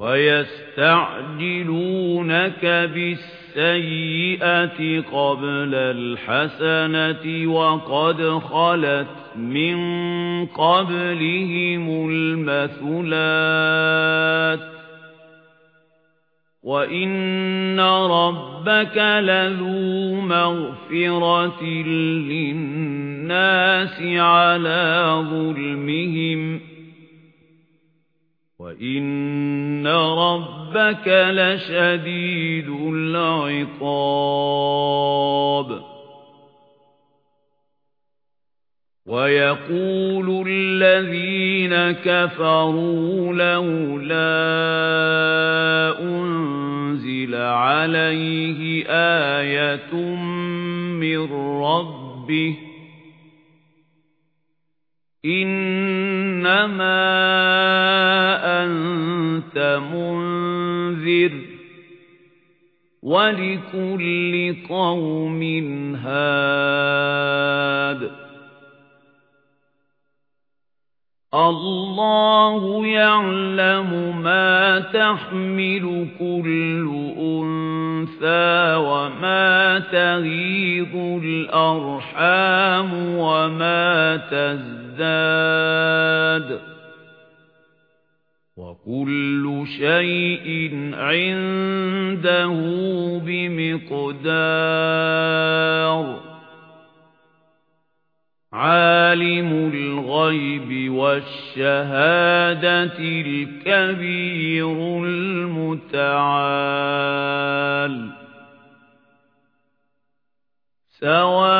وَيَسْتَعْجِلُونَكَ بِالسَّيِّئَةِ قَبْلَ الْحَسَنَةِ وَقَدْ خَلَتْ مِنْ قَبْلِهِمُ الْمَثُلَاتُ وَإِنَّ رَبَّكَ لَذُو مَغْفِرَةٍ لِلنَّاسِ عَلَى ظُلْمِهِمْ وَإِنَّ رَبَّكَ لَشَدِيدُ الْعِقَابِ وَيَقُولُ الَّذِينَ كَفَرُوا لَوْلَا أُنْزِلَ عَلَيْهِ آيَةٌ مِّن رَّبِّهِ إِنَّمَا مُنذِرٌ وَلِكُلِّ قَوْمٍ هَادٍ الله يعلم ما تحمل كل أنثى وما تغيض الأرحام وما تزداد وكل شيء عنده بمقدار. عالم الغيب والشهادة الكبير المتعال. سواء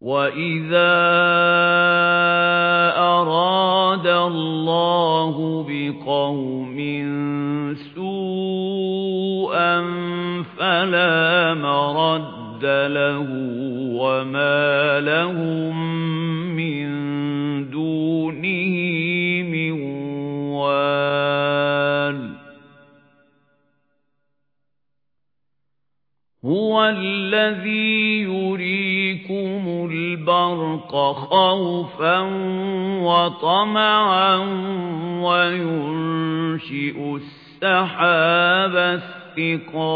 وَإِذَا أَرَادَ اللَّهُ بِقَوْمٍ سُوءًا فَلَا مَرَدَّ لَهُ وَمَا لَهُم هُوَ الَّذِي يُرِيكُمُ الْبَرْقَ خَوْفًا وَطَمَعًا وَيُنشِئُ السَّحَابَ الثِّقَالَ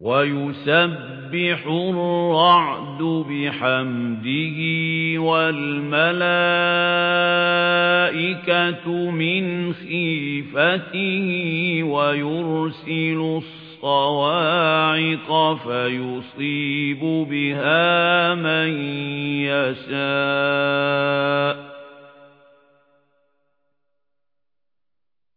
وَيُسَبِّحُ الرَّعْدُ بِحَمْدِهِ وَالْمَلَائِكَةُ مِنْ خِيفَتِهِ وَيُرْسِلُ الصَّوَاعِقَ فَيُصِيبُ بِهَا مَن يَشَاءُ